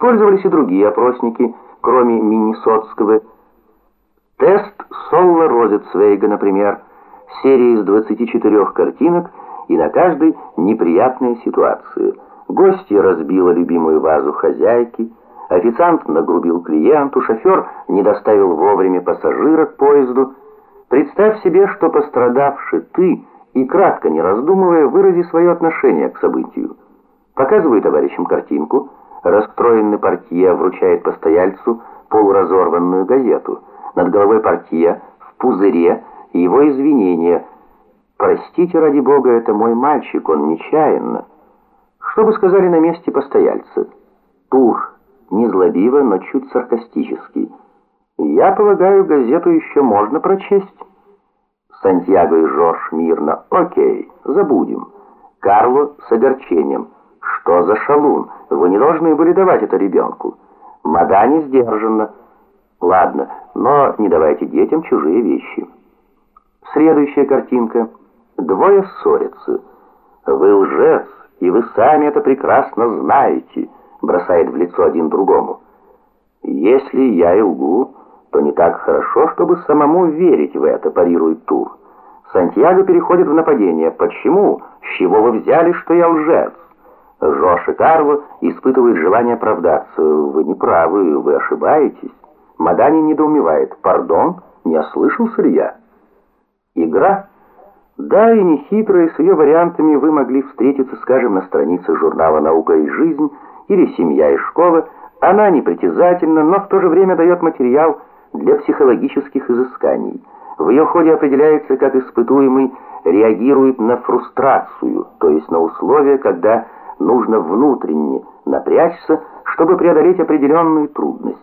Использовались и другие опросники, кроме Миннесотского. Тест Солла Розетцвейга, например, серия из 24 картинок и на каждой неприятная ситуация. Гостья разбила любимую вазу хозяйки, официант нагрубил клиенту, шофер не доставил вовремя пассажира к поезду. Представь себе, что пострадавший ты и, кратко не раздумывая, вырази свое отношение к событию. Показываю товарищам картинку, расстроенный портье вручает постояльцу полуразорванную газету. Над головой портье в пузыре его извинения. «Простите, ради бога, это мой мальчик, он нечаянно». Что бы сказали на месте постояльцы? Тур, незлобиво, но чуть саркастический. «Я полагаю, газету еще можно прочесть». Сантьяго и Жорж мирно. «Окей, забудем». Карло с огорчением. «Что за шалун? Вы не должны были давать это ребенку». Мадани сдержанно. «Ладно, но не давайте детям чужие вещи». Следующая картинка. Двое ссорятся. «Вы лжец, и вы сами это прекрасно знаете», бросает в лицо один другому. «Если я и лгу, то не так хорошо, чтобы самому верить в это», парирует Тур. Сантьяго переходит в нападение. «Почему? С чего вы взяли, что я лжец?» Жош и Карло испытывают желание оправдаться. «Вы не правы, вы ошибаетесь». Мадани недоумевает. «Пардон, не ослышался ли я?» Игра? Да, и не хитрая, с ее вариантами вы могли встретиться, скажем, на странице журнала «Наука и жизнь» или «Семья и школа». Она непритязательна, но в то же время дает материал для психологических изысканий. В ее ходе определяется, как испытуемый реагирует на фрустрацию, то есть на условия, когда нужно внутренне напрячься, чтобы преодолеть определенную трудность.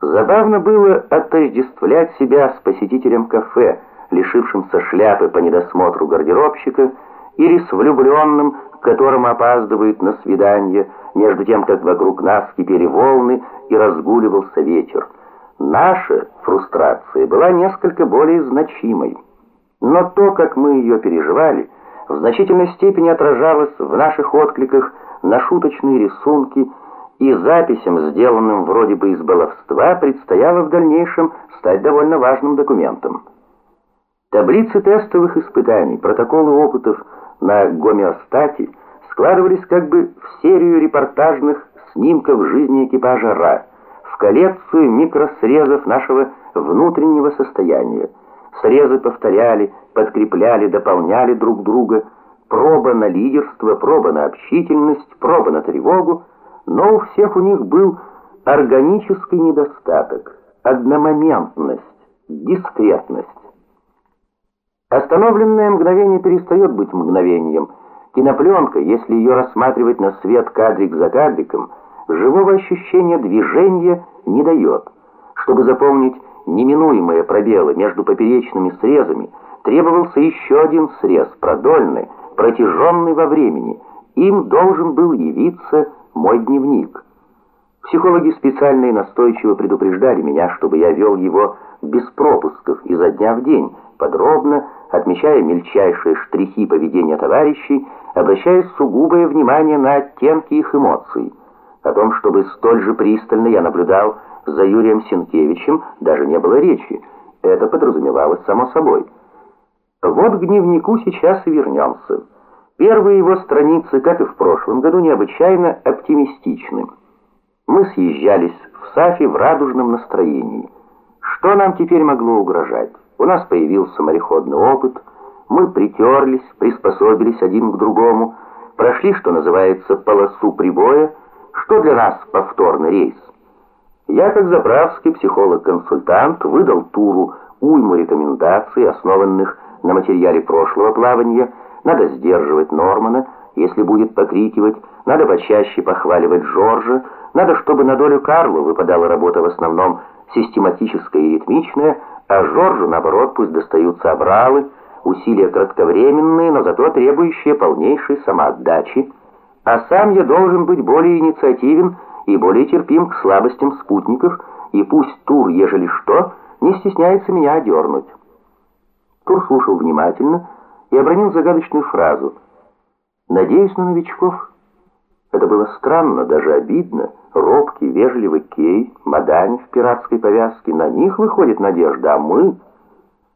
Забавно было отождествлять себя с посетителем кафе, лишившимся шляпы по недосмотру гардеробщика, или с влюбленным, к которому опаздывает на свидание, между тем, как вокруг нас кипели волны и разгуливался ветер. Наша фрустрация была несколько более значимой. Но то, как мы ее переживали, в значительной степени отражалось в наших откликах на шуточные рисунки и записям, сделанным вроде бы из баловства, предстояло в дальнейшем стать довольно важным документом. Таблицы тестовых испытаний, протоколы опытов на гомеостате складывались как бы в серию репортажных снимков жизни экипажа РА, в коллекцию микросрезов нашего внутреннего состояния. Срезы повторяли, подкрепляли, дополняли друг друга. Проба на лидерство, проба на общительность, проба на тревогу. Но у всех у них был органический недостаток, одномоментность, дискретность. Остановленное мгновение перестает быть мгновением. Кинопленка, если ее рассматривать на свет кадрик за кадриком, живого ощущения движения не дает. Чтобы запомнить неминуемые пробелы между поперечными срезами, требовался еще один срез, продольный, протяженный во времени. Им должен был явиться мой дневник. Психологи специально и настойчиво предупреждали меня, чтобы я вел его без пропусков изо дня в день, подробно, отмечая мельчайшие штрихи поведения товарищей, обращая сугубое внимание на оттенки их эмоций. О том, чтобы столь же пристально я наблюдал за Юрием Сенкевичем, даже не было речи. Это подразумевалось само собой. Вот к дневнику сейчас и вернемся. Первые его страницы, как и в прошлом году, необычайно оптимистичны. Мы съезжались в Сафи в радужном настроении. Что нам теперь могло угрожать? У нас появился мореходный опыт, мы притерлись, приспособились один к другому, прошли, что называется, полосу прибоя, что для нас повторный рейс. Я, как заправский психолог-консультант, выдал Туру уйму рекомендаций, основанных на материале прошлого плавания. Надо сдерживать Нормана, если будет покрикивать, надо почаще похваливать Жоржа, надо, чтобы на долю Карла выпадала работа в основном систематическая и ритмичная, а Жоржу, наоборот, пусть достаются обралы, усилия кратковременные, но зато требующие полнейшей самоотдачи, а сам я должен быть более инициативен и более терпим к слабостям спутников, и пусть Тур, ежели что, не стесняется меня одернуть. Тур слушал внимательно и обронил загадочную фразу «Надеюсь на новичков». Это было странно, даже обидно, робкий, вежливый Кей, Мадань в пиратской повязке, на них выходит надежда, а мы...